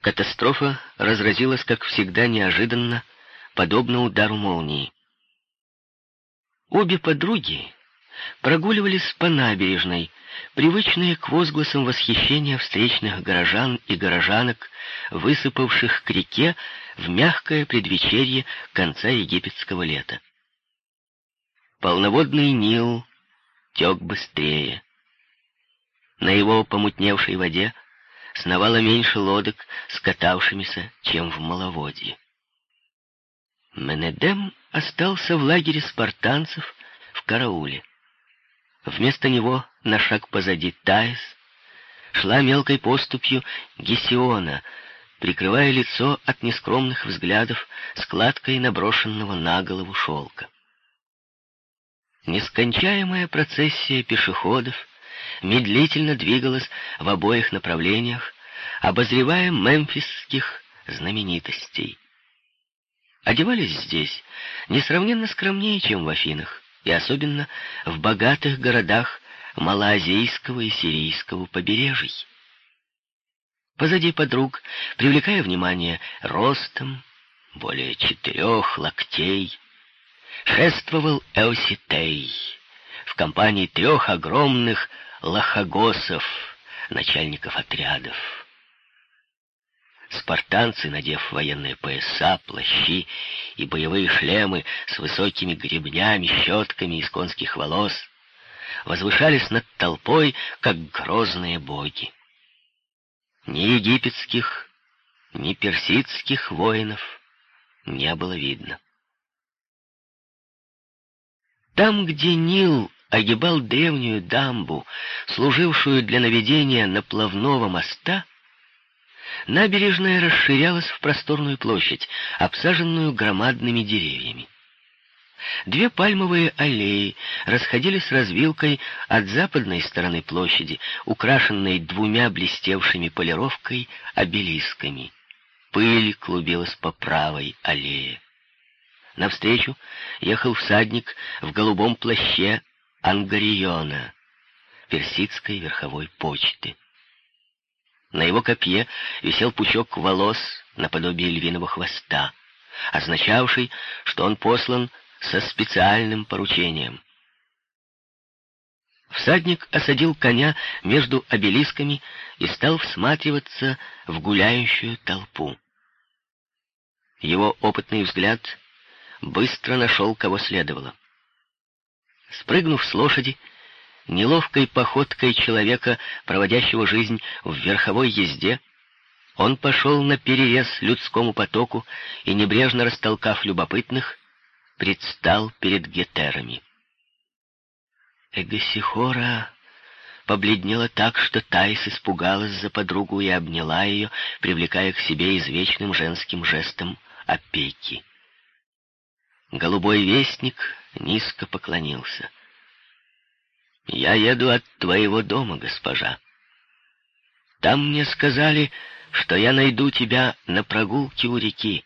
Катастрофа разразилась, как всегда, неожиданно, подобно удару молнии. Обе подруги прогуливались по набережной, привычные к возгласам восхищения встречных горожан и горожанок, высыпавших к реке в мягкое предвечерье конца египетского лета. Полноводный Нил тек быстрее. На его помутневшей воде сновало меньше лодок с катавшимися, чем в маловодье. Менедем остался в лагере спартанцев в карауле. Вместо него на шаг позади Таис шла мелкой поступью Гесиона, прикрывая лицо от нескромных взглядов складкой наброшенного на голову шелка. Нескончаемая процессия пешеходов медлительно двигалась в обоих направлениях, обозревая мемфисских знаменитостей. Одевались здесь несравненно скромнее, чем в Афинах, и особенно в богатых городах малоазийского и сирийского побережий. Позади подруг, привлекая внимание ростом, более четырех локтей, шествовал Эоситей в компании трех огромных лохогосов, начальников отрядов. Спартанцы, надев военные пояса, плащи и боевые шлемы с высокими гребнями, щетками из конских волос, возвышались над толпой, как грозные боги. Ни египетских, ни персидских воинов не было видно. Там, где Нил огибал древнюю дамбу, служившую для наведения наплавного моста, набережная расширялась в просторную площадь, обсаженную громадными деревьями. Две пальмовые аллеи расходились развилкой от западной стороны площади, украшенной двумя блестевшими полировкой обелисками. Пыль клубилась по правой аллее. Навстречу ехал всадник в голубом плаще Ангариона, персидской верховой почты. На его копье висел пучок волос наподобие львиного хвоста, означавший, что он послан со специальным поручением. Всадник осадил коня между обелисками и стал всматриваться в гуляющую толпу. Его опытный взгляд быстро нашел, кого следовало. Спрыгнув с лошади, неловкой походкой человека, проводящего жизнь в верховой езде, он пошел на перерез людскому потоку и, небрежно растолкав любопытных, предстал перед гетерами. Эгосихора побледнела так, что Тайс испугалась за подругу и обняла ее, привлекая к себе извечным женским жестом опеки. Голубой вестник низко поклонился. «Я еду от твоего дома, госпожа. Там мне сказали, что я найду тебя на прогулке у реки.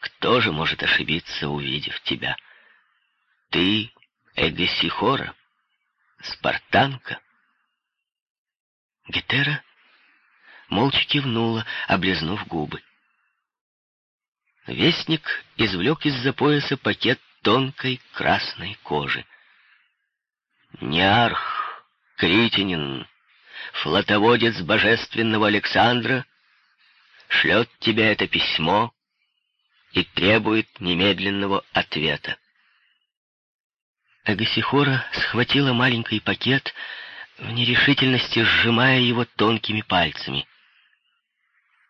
Кто же может ошибиться, увидев тебя? Ты Эгесихора, спартанка». Гетера молча кивнула, облизнув губы. Вестник извлек из-за пояса пакет тонкой красной кожи. Неарх, Критинин, флотоводец божественного Александра, шлет тебе это письмо и требует немедленного ответа. Агасихора схватила маленький пакет, в нерешительности сжимая его тонкими пальцами.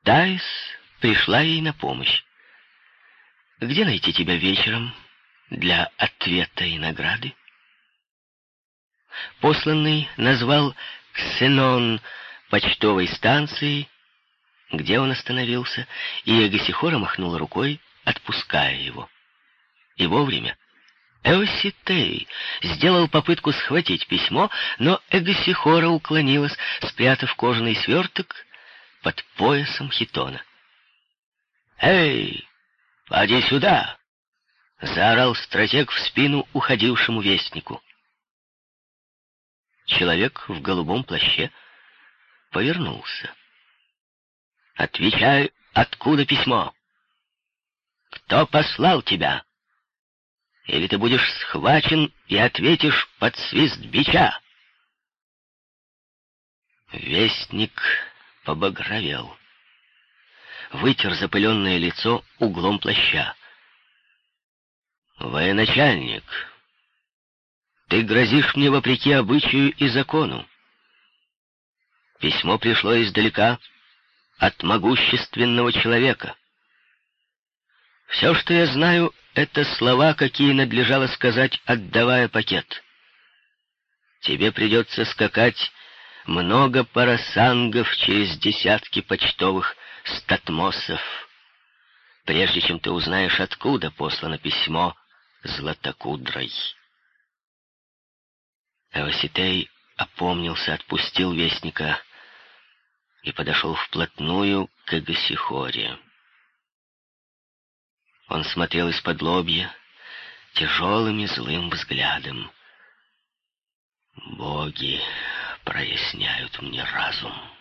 Таис пришла ей на помощь. Где найти тебя вечером для ответа и награды? Посланный назвал Ксенон почтовой станцией, где он остановился, и Эгосихора махнула рукой, отпуская его. И вовремя. Эоситей сделал попытку схватить письмо, но Эгосихора уклонилась, спрятав кожаный сверток под поясом хитона. «Эй, поди сюда!» — заорал стратег в спину уходившему вестнику. Человек в голубом плаще повернулся. Отвечай, откуда письмо? Кто послал тебя? Или ты будешь схвачен и ответишь под свист бича?» Вестник побагровел. Вытер запыленное лицо углом плаща. «Военачальник, ты грозишь мне вопреки обычаю и закону. Письмо пришло издалека, от могущественного человека. Все, что я знаю, это слова, какие надлежало сказать, отдавая пакет. Тебе придется скакать много парасангов через десятки почтовых статмосов, прежде чем ты узнаешь, откуда послано письмо Златокудрой. Эваситей опомнился, отпустил вестника и подошел вплотную к Эгосихоре. Он смотрел из-под лобья тяжелым и злым взглядом. «Боги проясняют мне разум.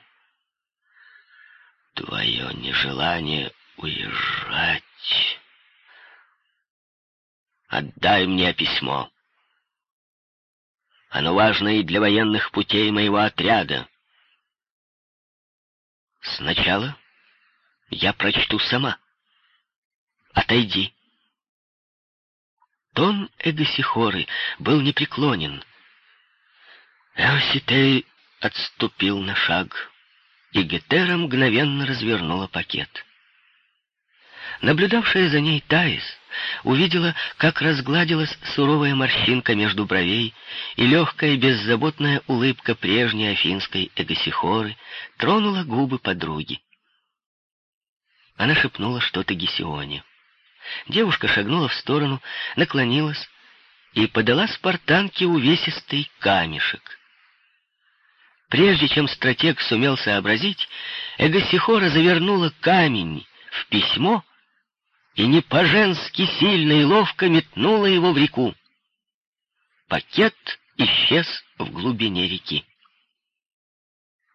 Твое нежелание уезжать. Отдай мне письмо. Оно важно и для военных путей моего отряда. Сначала я прочту сама. Отойди. Тон Эгосихоры был непреклонен. Эоситей отступил на шаг, и Гетера мгновенно развернула пакет. Наблюдавшая за ней Таис увидела, как разгладилась суровая морщинка между бровей, и легкая беззаботная улыбка прежней афинской Эгосихоры тронула губы подруги. Она шепнула что-то Гесионе. Девушка шагнула в сторону, наклонилась и подала спартанке увесистый камешек. Прежде чем стратег сумел сообразить, Эгосихора завернула камень в письмо и не по-женски сильно и ловко метнула его в реку. Пакет исчез в глубине реки.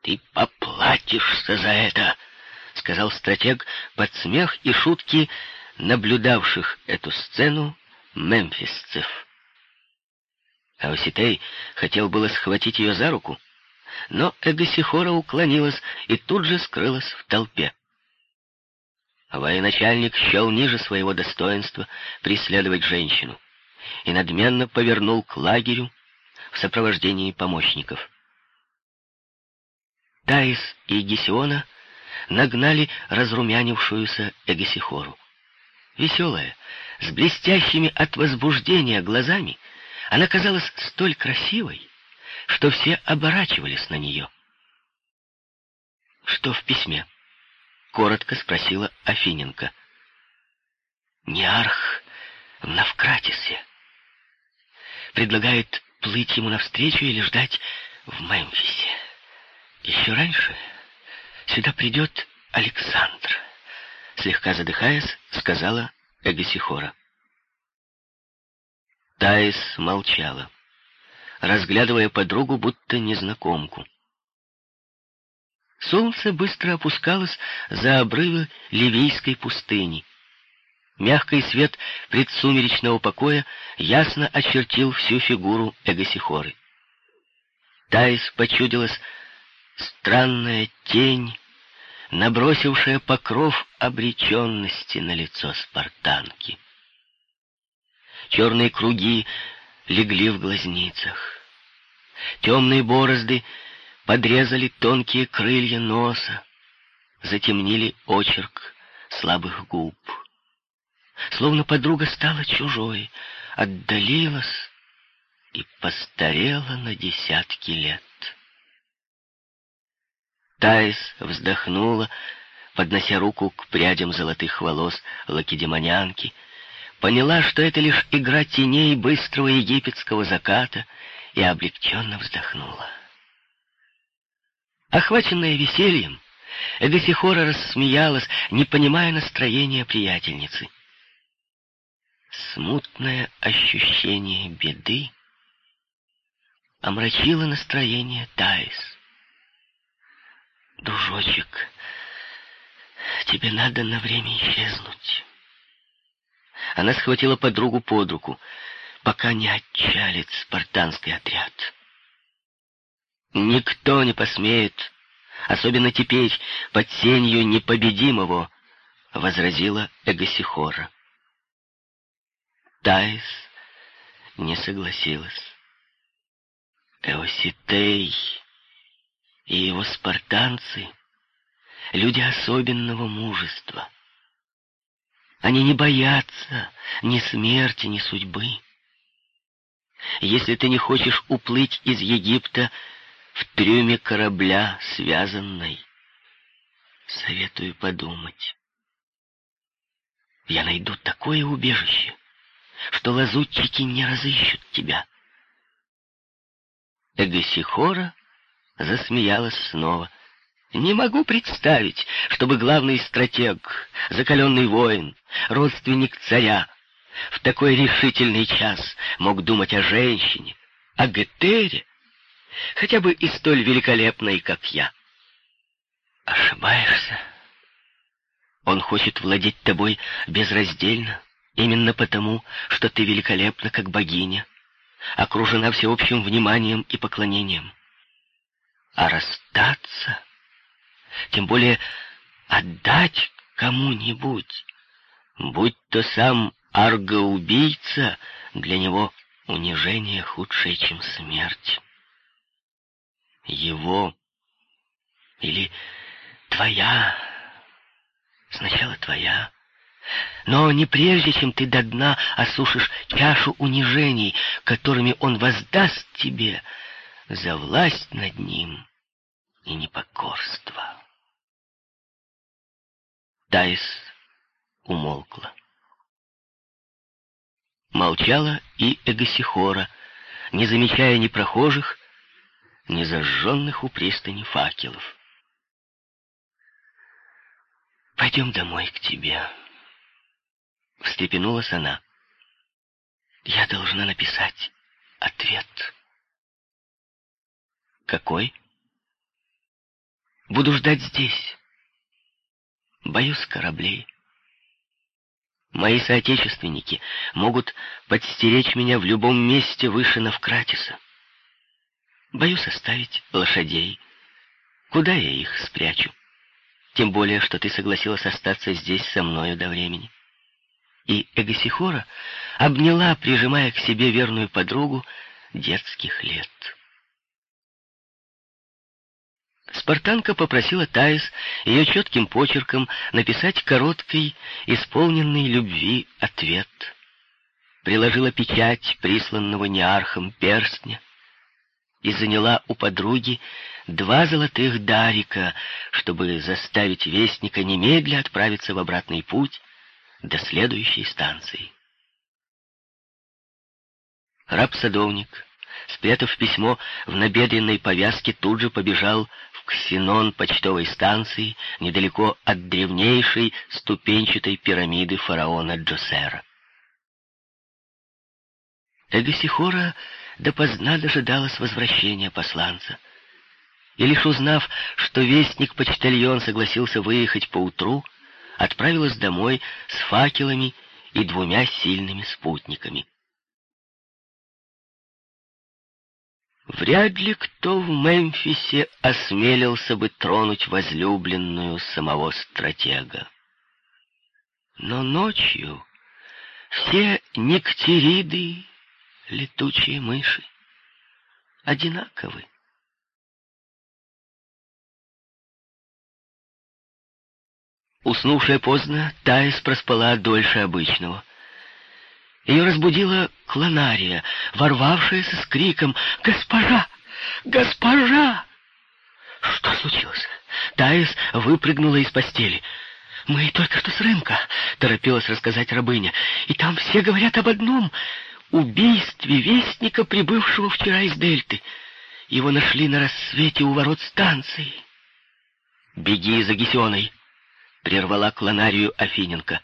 «Ты поплатишься за это!» — сказал стратег под смех и шутки наблюдавших эту сцену мемфисцев. Ауситей хотел было схватить ее за руку, но Эгосихора уклонилась и тут же скрылась в толпе. Военачальник счел ниже своего достоинства преследовать женщину и надменно повернул к лагерю в сопровождении помощников. Таис и Гесиона нагнали разрумянившуюся Эгосихору. Веселая, с блестящими от возбуждения глазами, она казалась столь красивой, что все оборачивались на нее. «Что в письме?» — коротко спросила Афиненко. «Неарх Навкратисе. Предлагает плыть ему навстречу или ждать в Мемфисе. Еще раньше сюда придет Александр», — слегка задыхаясь, сказала Эгосихора. Таис молчала разглядывая подругу, будто незнакомку. Солнце быстро опускалось за обрывы Ливийской пустыни. Мягкий свет предсумеречного покоя ясно очертил всю фигуру Эгосихоры. Таис почудилась странная тень, набросившая покров обреченности на лицо спартанки. Черные круги легли в глазницах. Темные борозды подрезали тонкие крылья носа, затемнили очерк слабых губ. Словно подруга стала чужой, отдалилась и постарела на десятки лет. Таис вздохнула, поднося руку к прядям золотых волос лакедемонянки — поняла, что это лишь игра теней быстрого египетского заката, и облегченно вздохнула. Охваченная весельем, Эгосихора рассмеялась, не понимая настроения приятельницы. Смутное ощущение беды омрачило настроение Таис. «Дружочек, Тебе надо на время исчезнуть. Она схватила подругу под руку, пока не отчалит спартанский отряд. Никто не посмеет, особенно теперь, под сенью непобедимого, возразила Эгосихора. Таис не согласилась. Эоситей и его спартанцы — люди особенного мужества. Они не боятся ни смерти, ни судьбы. Если ты не хочешь уплыть из Египта в трюме корабля связанной, советую подумать. Я найду такое убежище, что лазутчики не разыщут тебя. Эгосихора засмеялась снова. Не могу представить, чтобы главный стратег, закаленный воин, родственник царя, в такой решительный час мог думать о женщине, о Гетере, хотя бы и столь великолепной, как я. Ошибаешься. Он хочет владеть тобой безраздельно, именно потому, что ты великолепна, как богиня, окружена всеобщим вниманием и поклонением. А расстаться, тем более отдать кому-нибудь, будь то сам аргоубийца, для него унижение худшее, чем смерть. Его или твоя, сначала твоя, но не прежде, чем ты до дна осушишь чашу унижений, которыми он воздаст тебе за власть над ним и непокорство. Таис умолкла. Молчала и Эгосихора, не замечая ни прохожих, ни зажженных у пристани факелов. «Пойдем домой к тебе», — встрепенулась она. «Я должна написать ответ». «Какой?» «Буду ждать здесь. Боюсь кораблей». Мои соотечественники могут подстеречь меня в любом месте выше Навкратиса. Боюсь оставить лошадей. Куда я их спрячу? Тем более, что ты согласилась остаться здесь со мною до времени. И Эгосихора обняла, прижимая к себе верную подругу детских лет. Спартанка попросила Таис ее четким почерком написать короткий, исполненный любви ответ. Приложила печать присланного неархом перстня и заняла у подруги два золотых дарика, чтобы заставить вестника немедля отправиться в обратный путь до следующей станции. Раб-садовник, спрятав письмо в набедренной повязке, тут же побежал в ксенон почтовой станции недалеко от древнейшей ступенчатой пирамиды фараона Джосера. Эгосихора допоздна дожидалась возвращения посланца. И лишь узнав, что вестник-почтальон согласился выехать поутру, отправилась домой с факелами и двумя сильными спутниками. Вряд ли кто в Мемфисе осмелился бы тронуть возлюбленную самого стратега. Но ночью все нектериды летучие мыши одинаковы. Уснувшая поздно, Таис проспала дольше обычного. Ее разбудила клонария, ворвавшаяся с криком «Госпожа! Госпожа!» Что случилось? Таис выпрыгнула из постели. «Мы только что с рынка», — торопилась рассказать рабыня. «И там все говорят об одном убийстве вестника, прибывшего вчера из Дельты. Его нашли на рассвете у ворот станции. «Беги за Гесионой!» — прервала клонарию Афиненко.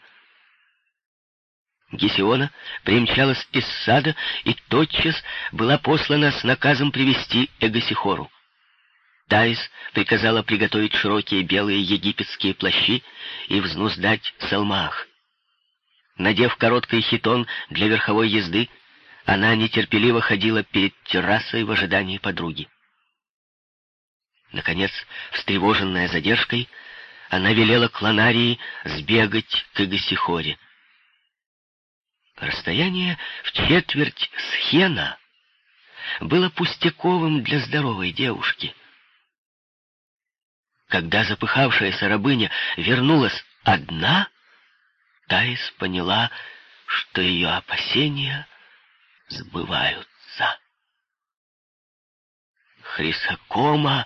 Гесиона примчалась из сада и тотчас была послана с наказом привести Эгосихору. Таис приказала приготовить широкие белые египетские плащи и взнуздать салмах. Надев короткий хитон для верховой езды, она нетерпеливо ходила перед террасой в ожидании подруги. Наконец, встревоженная задержкой, она велела Клонарии сбегать к Игосихоре. Расстояние в четверть схена было пустяковым для здоровой девушки. Когда запыхавшаяся рабыня вернулась одна, Таис поняла, что ее опасения сбываются. Хрисокома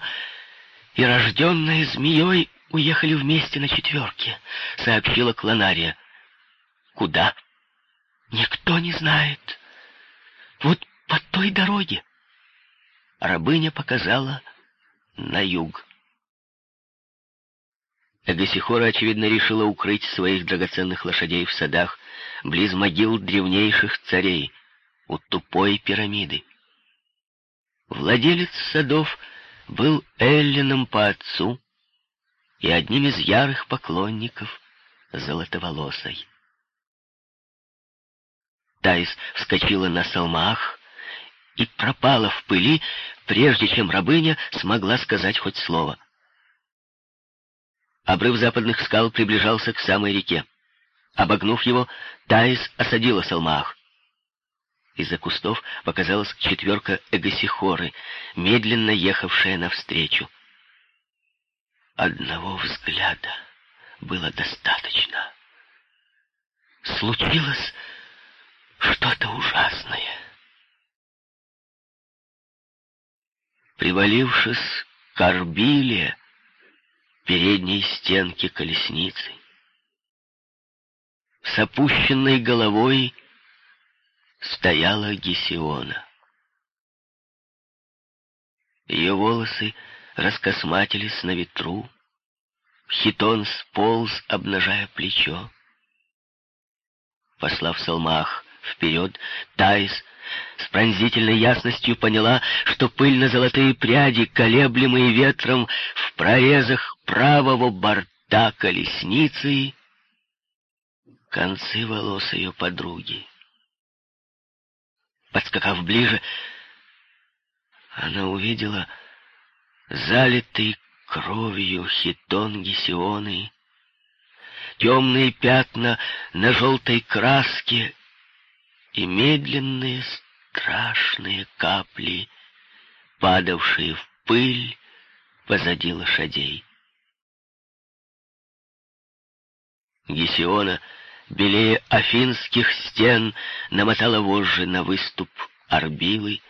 и рожденная змеей уехали вместе на четверке, сообщила Клонария. Куда? Никто не знает. Вот по той дороге. Рабыня показала на юг. Эгосихора, очевидно, решила укрыть своих драгоценных лошадей в садах близ могил древнейших царей, у тупой пирамиды. Владелец садов был Эллином по отцу и одним из ярых поклонников Золотоволосой. Таис вскочила на салмах и пропала в пыли, прежде чем рабыня смогла сказать хоть слово. Обрыв западных скал приближался к самой реке. Обогнув его, Таис осадила салмах. Из-за кустов показалась четверка эгосихоры, медленно ехавшая навстречу. Одного взгляда было достаточно. Случилось что-то ужасное. Привалившись к орбиле передней стенки колесницы, с опущенной головой стояла Гесиона. Ее волосы раскосматились на ветру, хитон сполз, обнажая плечо. Послав Салмах вперед, Таис с пронзительной ясностью поняла, что пыльно-золотые пряди, колеблемые ветром в прорезах правого борта колесницы, концы волос ее подруги. Подскакав ближе, она увидела залитый кровью хитон Гесионы, темные пятна на желтой краске и медленные страшные капли, падавшие в пыль позади лошадей. Гесиона, белее афинских стен, намотала вожжи на выступ орбилы,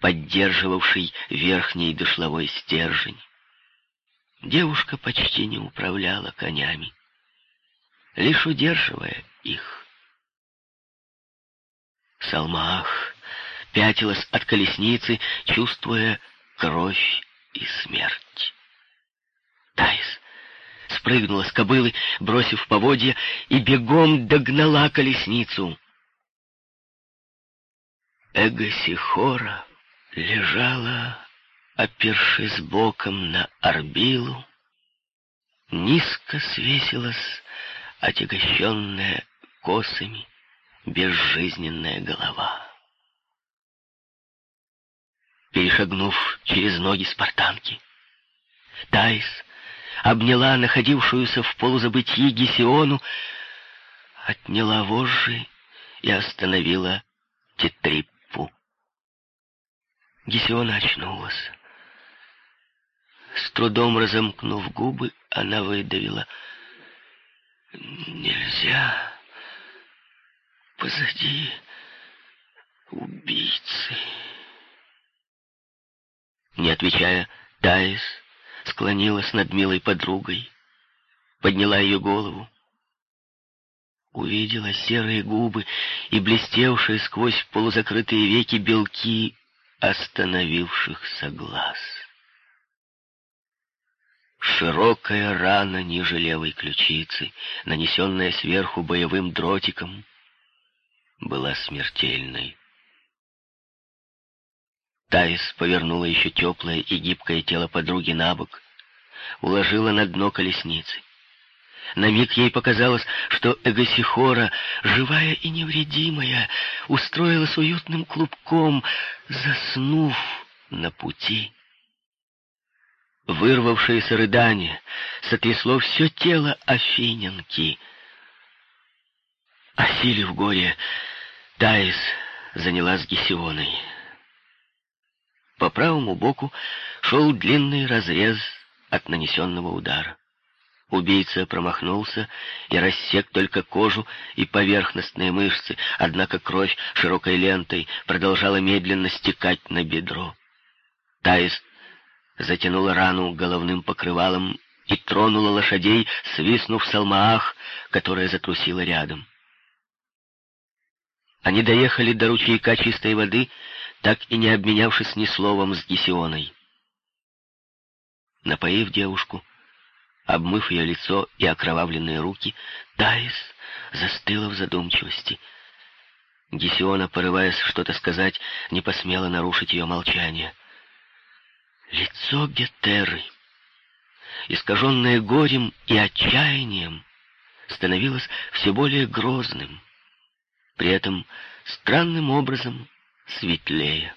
поддерживавший верхний дошловой стержень. Девушка почти не управляла конями, лишь удерживая их. Салмах пятилась от колесницы, чувствуя кровь и смерть. Тайс спрыгнула с кобылы, бросив поводья, и бегом догнала колесницу. Эгосихора лежала, опершись боком на орбилу, низко свесилась, отягощенная косами, безжизненная голова. Перешагнув через ноги спартанки, Тайс обняла находившуюся в полузабытии Гесиону, отняла вожжи и остановила Тетриппу. Гесиона очнулась. С трудом разомкнув губы, она выдавила. «Нельзя позади убийцы. Не отвечая, Таис склонилась над милой подругой, подняла ее голову, увидела серые губы и блестевшие сквозь полузакрытые веки белки остановившихся глаз. Широкая рана ниже левой ключицы, нанесенная сверху боевым дротиком, была смертельной. Таис повернула еще теплое и гибкое тело подруги на бок, уложила на дно колесницы. На миг ей показалось, что Эгосихора, живая и невредимая, устроилась уютным клубком, заснув на пути. Вырвавшееся рыдание сотрясло все тело Афиненки. Осилив горе, Таис занялась Гесионой. По правому боку шел длинный разрез от нанесенного удара. Убийца промахнулся и рассек только кожу и поверхностные мышцы, однако кровь широкой лентой продолжала медленно стекать на бедро. Таис затянула рану головным покрывалом и тронула лошадей, свистнув салмаах, которая затрусила рядом. Они доехали до ручейка чистой воды, так и не обменявшись ни словом с Гесионой. Напоив девушку, обмыв ее лицо и окровавленные руки, Таис застыла в задумчивости. Гесиона, порываясь что-то сказать, не посмела нарушить ее молчание. Лицо Гетеры, искаженное горем и отчаянием, становилось все более грозным, при этом странным образом светлее.